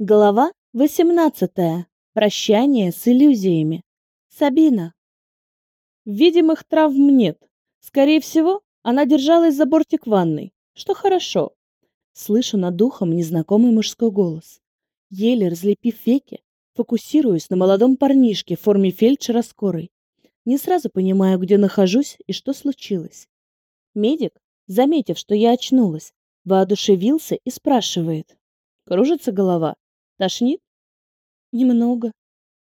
Глава 18. Прощание с иллюзиями. Сабина. Видимых травм нет. Скорее всего, она держалась за бортик ванной, что хорошо. Слышу над духом незнакомый мужской голос. Еле разлепив веки, фокусируюсь на молодом парнишке в форме фельдшера скорой. Не сразу понимаю, где нахожусь и что случилось. Медик, заметив, что я очнулась, воодушевился и спрашивает. Кружится голова? Тошнит? Немного.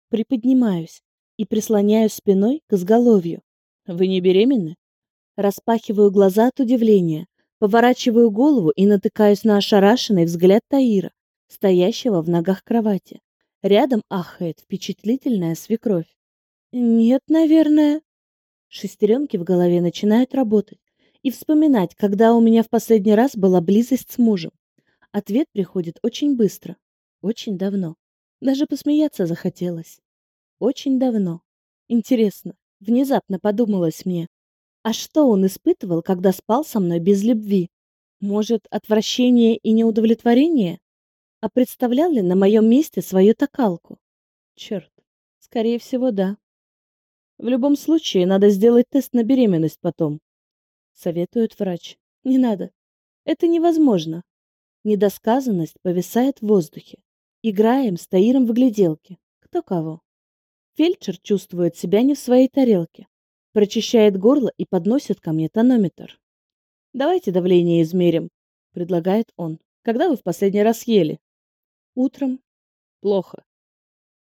Приподнимаюсь и прислоняюсь спиной к изголовью. Вы не беременны? Распахиваю глаза от удивления, поворачиваю голову и натыкаюсь на ошарашенный взгляд Таира, стоящего в ногах кровати. Рядом ахает впечатлительная свекровь. Нет, наверное. Шестеренки в голове начинают работать и вспоминать, когда у меня в последний раз была близость с мужем. Ответ приходит очень быстро. Очень давно. Даже посмеяться захотелось. Очень давно. Интересно, внезапно подумалось мне, а что он испытывал, когда спал со мной без любви? Может, отвращение и неудовлетворение? А представлял ли на моем месте свою токалку? Черт, скорее всего, да. В любом случае, надо сделать тест на беременность потом. Советует врач. Не надо. Это невозможно. Недосказанность повисает в воздухе. Играем с Таиром в гляделки. Кто кого. Фельдшер чувствует себя не в своей тарелке. Прочищает горло и подносит ко мне тонометр. «Давайте давление измерим», — предлагает он. «Когда вы в последний раз ели?» «Утром». «Плохо».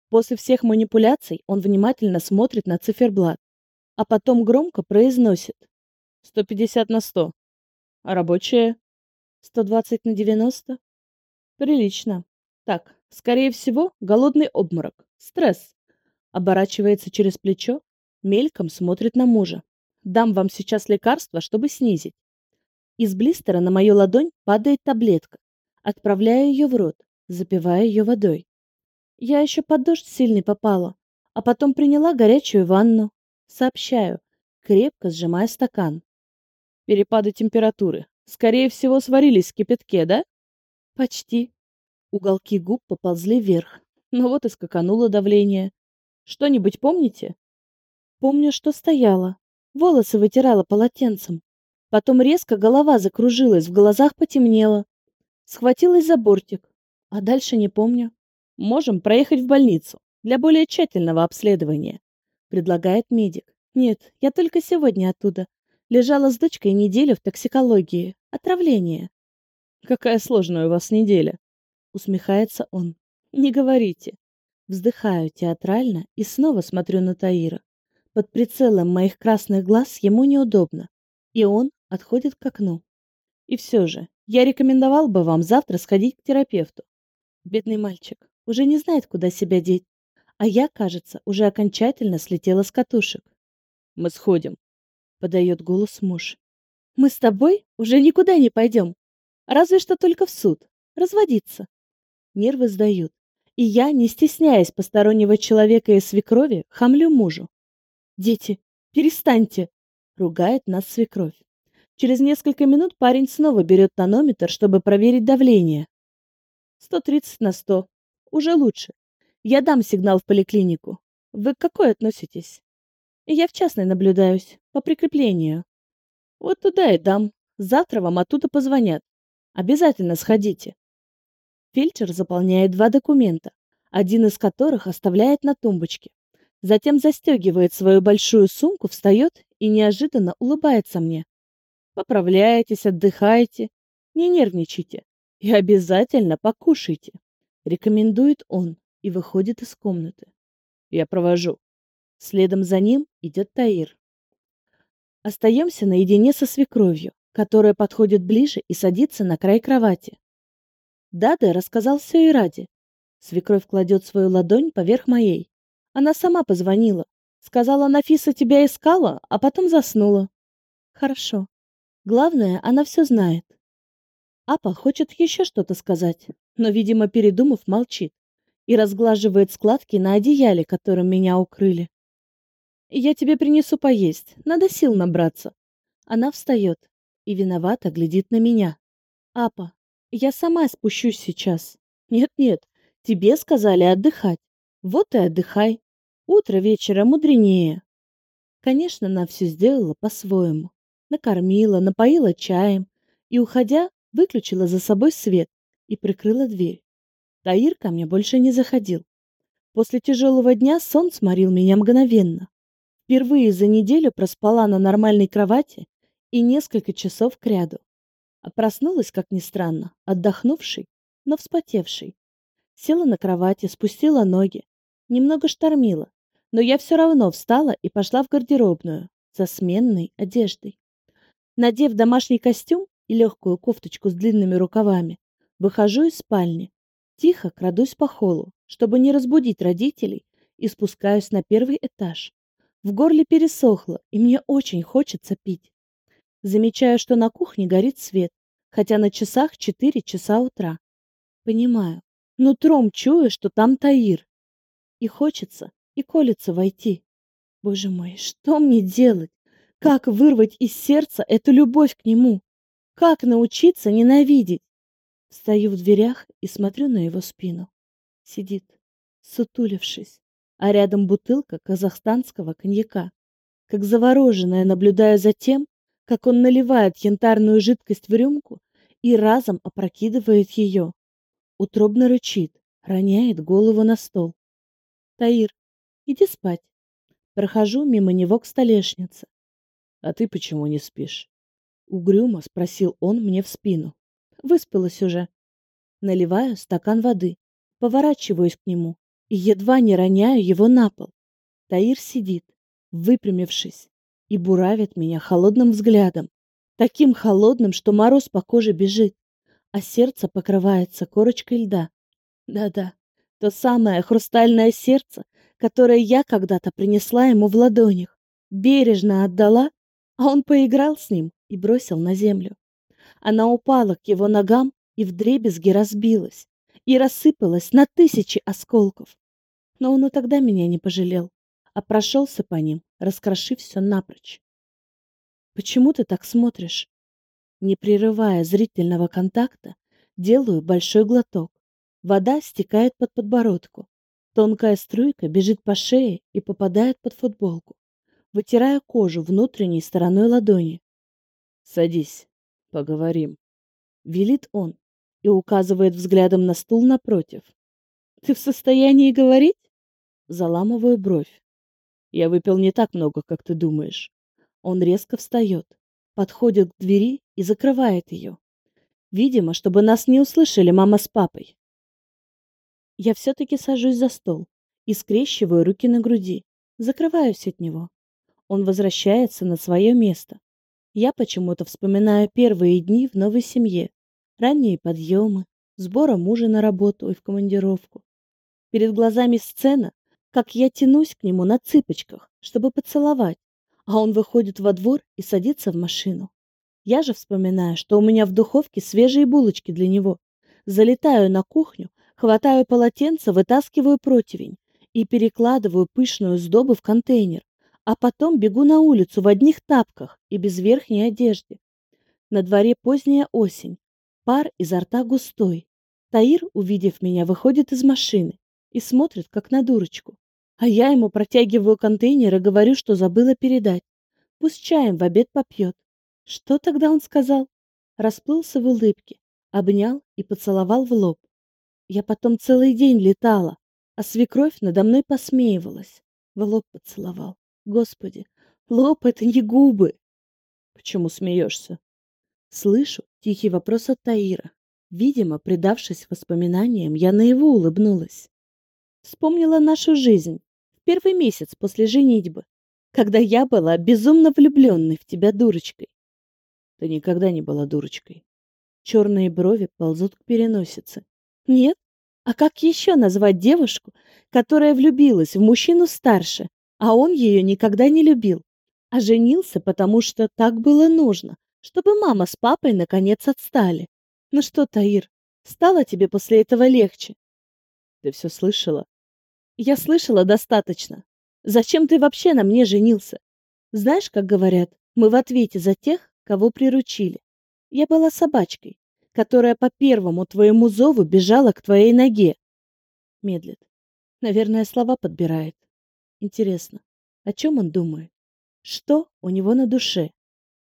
После всех манипуляций он внимательно смотрит на циферблат, а потом громко произносит. «150 на 100». «А рабочее?» «120 на 90». «Прилично. Так, Скорее всего, голодный обморок, стресс. Оборачивается через плечо, мельком смотрит на мужа. Дам вам сейчас лекарство, чтобы снизить. Из блистера на мою ладонь падает таблетка. Отправляю ее в рот, запивая ее водой. Я еще под дождь сильный попала, а потом приняла горячую ванну. Сообщаю, крепко сжимая стакан. Перепады температуры. Скорее всего, сварились в кипятке, да? Почти. Уголки губ поползли вверх. Но вот и скакануло давление. Что-нибудь помните? Помню, что стояла. Волосы вытирала полотенцем. Потом резко голова закружилась, в глазах потемнело. Схватилась за бортик. А дальше не помню. Можем проехать в больницу для более тщательного обследования, предлагает медик. Нет, я только сегодня оттуда. Лежала с дочкой неделю в токсикологии. Отравление. Какая сложная у вас неделя. Усмехается он. Не говорите. Вздыхаю театрально и снова смотрю на Таира. Под прицелом моих красных глаз ему неудобно, и он отходит к окну. И все же, я рекомендовал бы вам завтра сходить к терапевту. Бедный мальчик уже не знает, куда себя деть, а я, кажется, уже окончательно слетела с катушек. Мы сходим, подает голос муж. Мы с тобой уже никуда не пойдем, разве что только в суд, разводиться нервы сдают. И я, не стесняясь постороннего человека и свекрови, хамлю мужу. «Дети, перестаньте!» — ругает нас свекровь. Через несколько минут парень снова берет тонометр, чтобы проверить давление. 130 на 100. Уже лучше. Я дам сигнал в поликлинику. Вы к какой относитесь? Я в частной наблюдаюсь, по прикреплению. Вот туда и дам. Завтра вам оттуда позвонят. Обязательно сходите. Фельдшер заполняет два документа, один из которых оставляет на тумбочке. Затем застегивает свою большую сумку, встает и неожиданно улыбается мне. Поправляйтесь, отдыхайте, не нервничайте и обязательно покушайте, рекомендует он и выходит из комнаты. Я провожу. Следом за ним идет Таир. Остаемся наедине со свекровью, которая подходит ближе и садится на край кровати. Дада рассказал все и ради. Свекровь кладет свою ладонь поверх моей. Она сама позвонила. Сказала, Нафиса тебя искала, а потом заснула. Хорошо. Главное, она все знает. Апа хочет еще что-то сказать, но, видимо, передумав, молчит и разглаживает складки на одеяле, которым меня укрыли. «Я тебе принесу поесть, надо сил набраться». Она встает и виновато глядит на меня. «Апа, я сама спущусь сейчас. Нет-нет, Тебе сказали отдыхать. Вот и отдыхай. Утро вечера мудренее. Конечно, она все сделала по-своему. Накормила, напоила чаем и, уходя, выключила за собой свет и прикрыла дверь. Таир ко мне больше не заходил. После тяжелого дня сон сморил меня мгновенно. Впервые за неделю проспала на нормальной кровати и несколько часов кряду. А проснулась, как ни странно, отдохнувшей, но вспотевшей. Села на кровати, спустила ноги. Немного штормила, но я все равно встала и пошла в гардеробную за сменной одеждой. Надев домашний костюм и легкую кофточку с длинными рукавами, выхожу из спальни. Тихо крадусь по холлу, чтобы не разбудить родителей, и спускаюсь на первый этаж. В горле пересохло, и мне очень хочется пить. Замечаю, что на кухне горит свет, хотя на часах 4 часа утра. Понимаю, нутром чую, что там Таир. И хочется, и колется войти. Боже мой, что мне делать? Как вырвать из сердца эту любовь к нему? Как научиться ненавидеть? Стою в дверях и смотрю на его спину. Сидит, сутулившись, а рядом бутылка казахстанского коньяка. Как завороженная наблюдаю за тем, как он наливает янтарную жидкость в рюмку и разом опрокидывает ее. Утробно рычит, роняет голову на стол. Таир, Иди спать. Прохожу мимо него к столешнице. А ты почему не спишь? Угрюмо спросил он мне в спину. Выспалась уже. Наливаю стакан воды, поворачиваюсь к нему и едва не роняю его на пол. Таир сидит, выпрямившись, и буравит меня холодным взглядом. Таким холодным, что мороз по коже бежит, а сердце покрывается корочкой льда. Да-да, то самое хрустальное сердце, которое я когда-то принесла ему в ладонях, бережно отдала, а он поиграл с ним и бросил на землю. Она упала к его ногам и вдребезги разбилась, и рассыпалась на тысячи осколков. Но он и тогда меня не пожалел, а прошелся по ним, раскрошив все напрочь. «Почему ты так смотришь?» Не прерывая зрительного контакта, делаю большой глоток. Вода стекает под подбородку. Тонкая струйка бежит по шее и попадает под футболку, вытирая кожу внутренней стороной ладони. «Садись, поговорим», — велит он и указывает взглядом на стул напротив. «Ты в состоянии говорить?» Заламываю бровь. «Я выпил не так много, как ты думаешь». Он резко встает, подходит к двери и закрывает ее. Видимо, чтобы нас не услышали мама с папой. Я все-таки сажусь за стол и скрещиваю руки на груди, закрываюсь от него. Он возвращается на свое место. Я почему-то вспоминаю первые дни в новой семье, ранние подъемы, сбора мужа на работу и в командировку. Перед глазами сцена, как я тянусь к нему на цыпочках, чтобы поцеловать, а он выходит во двор и садится в машину. Я же вспоминаю, что у меня в духовке свежие булочки для него. Залетаю на кухню Хватаю полотенце, вытаскиваю противень и перекладываю пышную сдобу в контейнер, а потом бегу на улицу в одних тапках и без верхней одежды. На дворе поздняя осень, пар изо рта густой. Таир, увидев меня, выходит из машины и смотрит, как на дурочку. А я ему протягиваю контейнер и говорю, что забыла передать. Пусть чаем в обед попьет. Что тогда он сказал? Расплылся в улыбке, обнял и поцеловал в лоб. Я потом целый день летала, а свекровь надо мной посмеивалась. В лоб поцеловал. Господи, лоб — это не губы. Почему смеешься? Слышу тихий вопрос от Таира. Видимо, предавшись воспоминаниям, я на его улыбнулась. Вспомнила нашу жизнь в первый месяц после женитьбы, когда я была безумно влюбленной в тебя дурочкой. Ты никогда не была дурочкой. Черные брови ползут к переносице. Нет? А как еще назвать девушку, которая влюбилась в мужчину старше, а он ее никогда не любил, а женился, потому что так было нужно, чтобы мама с папой наконец отстали? Ну что, Таир, стало тебе после этого легче? Ты все слышала? Я слышала достаточно. Зачем ты вообще на мне женился? Знаешь, как говорят, мы в ответе за тех, кого приручили. Я была собачкой, которая по первому твоему зову бежала к твоей ноге. Медлит. Наверное, слова подбирает. Интересно, о чем он думает? Что у него на душе?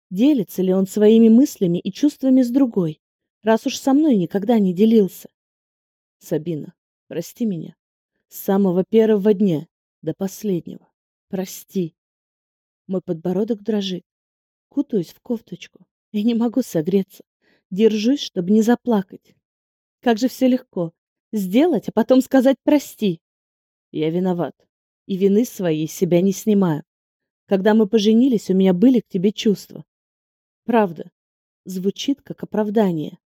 Делится ли он своими мыслями и чувствами с другой, раз уж со мной никогда не делился? Сабина, прости меня. С самого первого дня до последнего. Прости. Мой подбородок дрожит. Кутаюсь в кофточку. Я не могу согреться. Держусь, чтобы не заплакать. Как же все легко. Сделать, а потом сказать «прости». Я виноват. И вины своей себя не снимаю. Когда мы поженились, у меня были к тебе чувства. Правда. Звучит как оправдание.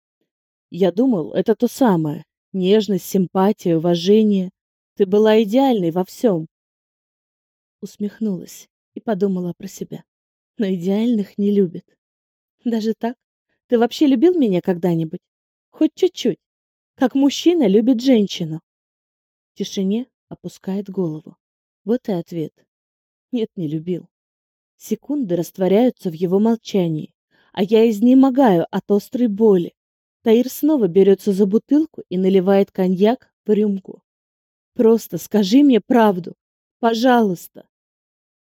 Я думал, это то самое. Нежность, симпатия, уважение. Ты была идеальной во всем. Усмехнулась и подумала про себя. Но идеальных не любит. Даже так? Ты вообще любил меня когда-нибудь? Хоть чуть-чуть. Как мужчина любит женщину. В тишине опускает голову. Вот и ответ. Нет, не любил. Секунды растворяются в его молчании, а я изнемогаю от острой боли. Таир снова берется за бутылку и наливает коньяк в рюмку. Просто скажи мне правду. Пожалуйста.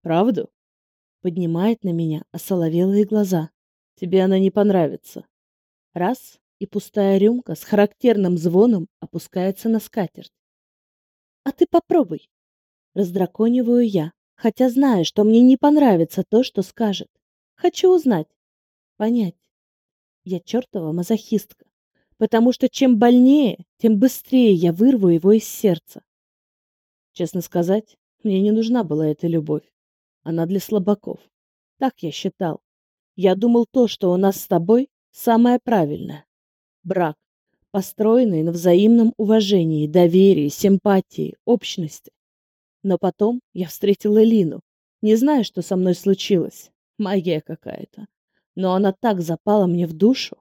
Правду? Поднимает на меня осоловелые глаза. Тебе она не понравится. Раз, и пустая рюмка с характерным звоном опускается на скатерть. А ты попробуй. Раздракониваю я, хотя знаю, что мне не понравится то, что скажет. Хочу узнать, понять. Я чертова мазохистка, потому что чем больнее, тем быстрее я вырву его из сердца. Честно сказать, мне не нужна была эта любовь. Она для слабаков. Так я считал. Я думал, то, что у нас с тобой, самое правильное. Брак, построенный на взаимном уважении, доверии, симпатии, общности. Но потом я встретила Лину. Не знаю, что со мной случилось. Магия какая-то но она так запала мне в душу.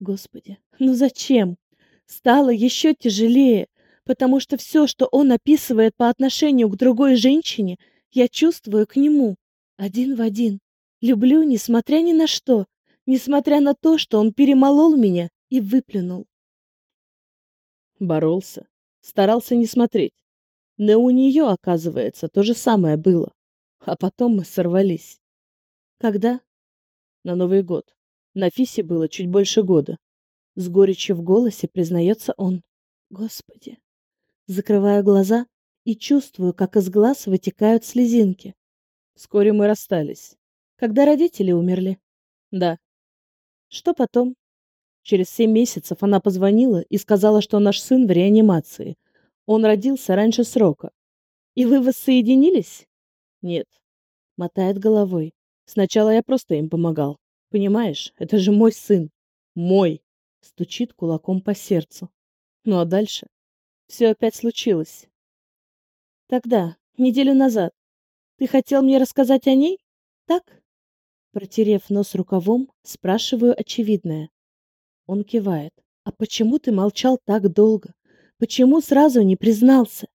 Господи, ну зачем? Стало еще тяжелее, потому что все, что он описывает по отношению к другой женщине, я чувствую к нему. Один в один. Люблю, несмотря ни на что, несмотря на то, что он перемолол меня и выплюнул. Боролся, старался не смотреть. Но у нее, оказывается, то же самое было. А потом мы сорвались. Когда? на Новый год. На Фисе было чуть больше года. С горечью в голосе признается он. Господи. Закрываю глаза и чувствую, как из глаз вытекают слезинки. Вскоре мы расстались. Когда родители умерли? Да. Что потом? Через семь месяцев она позвонила и сказала, что наш сын в реанимации. Он родился раньше срока. И вы воссоединились? Нет. Мотает головой. Сначала я просто им помогал. Понимаешь, это же мой сын. Мой. Стучит кулаком по сердцу. Ну а дальше? Все опять случилось. Тогда, неделю назад, ты хотел мне рассказать о ней? Так? Протерев нос рукавом, спрашиваю очевидное. Он кивает. А почему ты молчал так долго? Почему сразу не признался?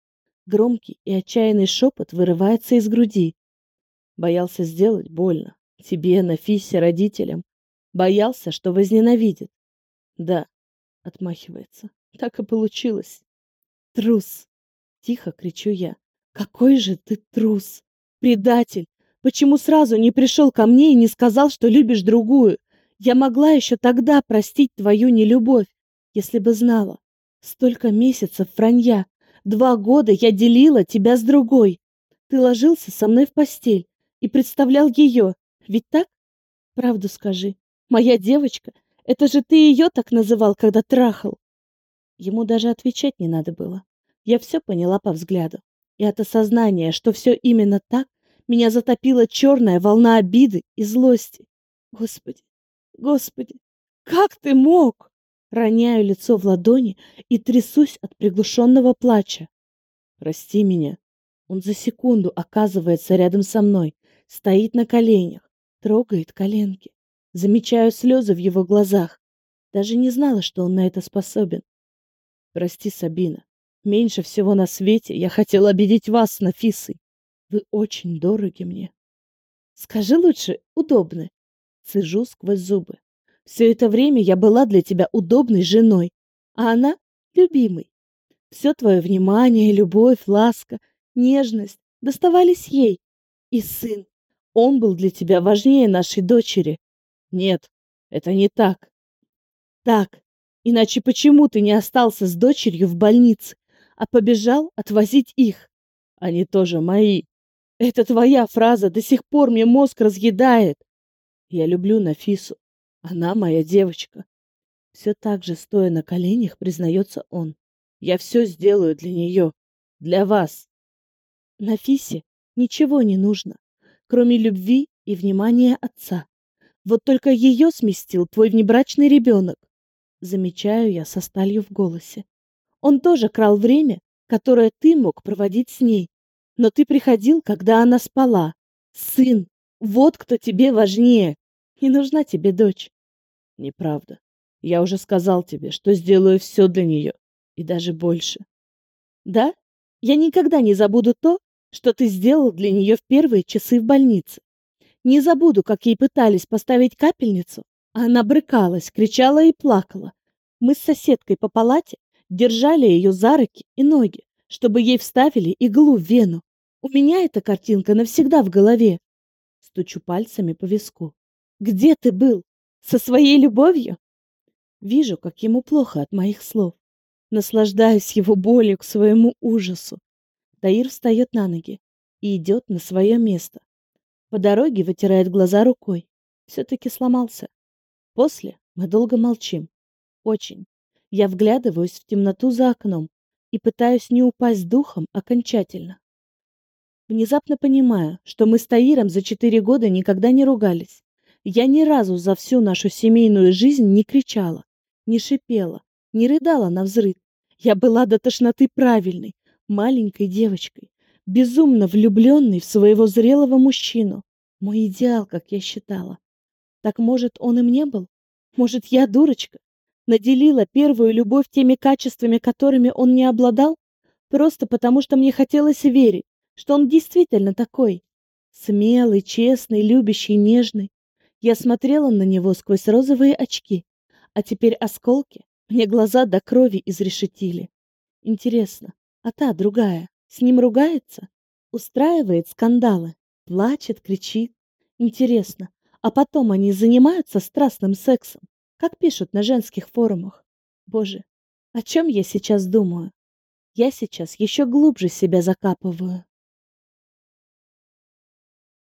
Громкий и отчаянный шепот вырывается из груди. Боялся сделать больно. Тебе, Нафисе, родителям. Боялся, что возненавидит. Да, отмахивается. Так и получилось. Трус! Тихо кричу я. Какой же ты трус! Предатель! Почему сразу не пришел ко мне и не сказал, что любишь другую? Я могла еще тогда простить твою нелюбовь, если бы знала. Столько месяцев вранья. Два года я делила тебя с другой. Ты ложился со мной в постель, и представлял ее. Ведь так? Правду скажи. Моя девочка, это же ты ее так называл, когда трахал. Ему даже отвечать не надо было. Я все поняла по взгляду. И от осознания, что все именно так, меня затопила черная волна обиды и злости. Господи, Господи, как ты мог? Роняю лицо в ладони и трясусь от приглушенного плача. Прости меня. Он за секунду оказывается рядом со мной, Стоит на коленях, трогает коленки. Замечаю слезы в его глазах. Даже не знала, что он на это способен. Прости, Сабина. Меньше всего на свете я хотел обидеть вас, Нафисой. Вы очень дороги мне. Скажи лучше, удобны. Цежу сквозь зубы. Все это время я была для тебя удобной женой, а она — любимой. Все твое внимание, любовь, ласка, нежность доставались ей. И сын, он был для тебя важнее нашей дочери. Нет, это не так. Так. Иначе почему ты не остался с дочерью в больнице, а побежал отвозить их? Они тоже мои. Это твоя фраза до сих пор мне мозг разъедает. Я люблю Нафису. Она моя девочка. Все так же, стоя на коленях, признается он. Я все сделаю для нее. Для вас. Нафисе ничего не нужно, кроме любви и внимания отца. Вот только ее сместил твой внебрачный ребенок. Замечаю я со сталью в голосе. Он тоже крал время, которое ты мог проводить с ней. Но ты приходил, когда она спала. Сын, вот кто тебе важнее. Не нужна тебе дочь. Неправда. Я уже сказал тебе, что сделаю все для нее. И даже больше. Да? Я никогда не забуду то, что ты сделал для нее в первые часы в больнице. Не забуду, как ей пытались поставить капельницу, она брыкалась, кричала и плакала. Мы с соседкой по палате держали ее за руки и ноги, чтобы ей вставили иглу в вену. У меня эта картинка навсегда в голове. Стучу пальцами по виску. Где ты был? Со своей любовью? Вижу, как ему плохо от моих слов. Наслаждаюсь его болью к своему ужасу. Таир встает на ноги и идет на свое место. По дороге вытирает глаза рукой. Все-таки сломался. После мы долго молчим. Очень. Я вглядываюсь в темноту за окном и пытаюсь не упасть духом окончательно. Внезапно понимаю, что мы с Таиром за четыре года никогда не ругались. Я ни разу за всю нашу семейную жизнь не кричала, не шипела, не рыдала на взрыв. Я была до тошноты правильной, маленькой девочкой, безумно влюбленной в своего зрелого мужчину. Мой идеал, как я считала. Так может, он и мне был? Может, я дурочка? Наделила первую любовь теми качествами, которыми он не обладал? Просто потому, что мне хотелось верить, что он действительно такой. Смелый, честный, любящий, нежный. Я смотрела на него сквозь розовые очки, а теперь осколки мне глаза до крови изрешетили. Интересно, а та другая с ним ругается? Устраивает скандалы? Плачет, кричит? Интересно, а потом они занимаются страстным сексом, как пишут на женских форумах? Боже, о чем я сейчас думаю? Я сейчас еще глубже себя закапываю.